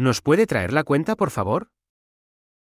¿Nos puede traer la cuenta, por favor?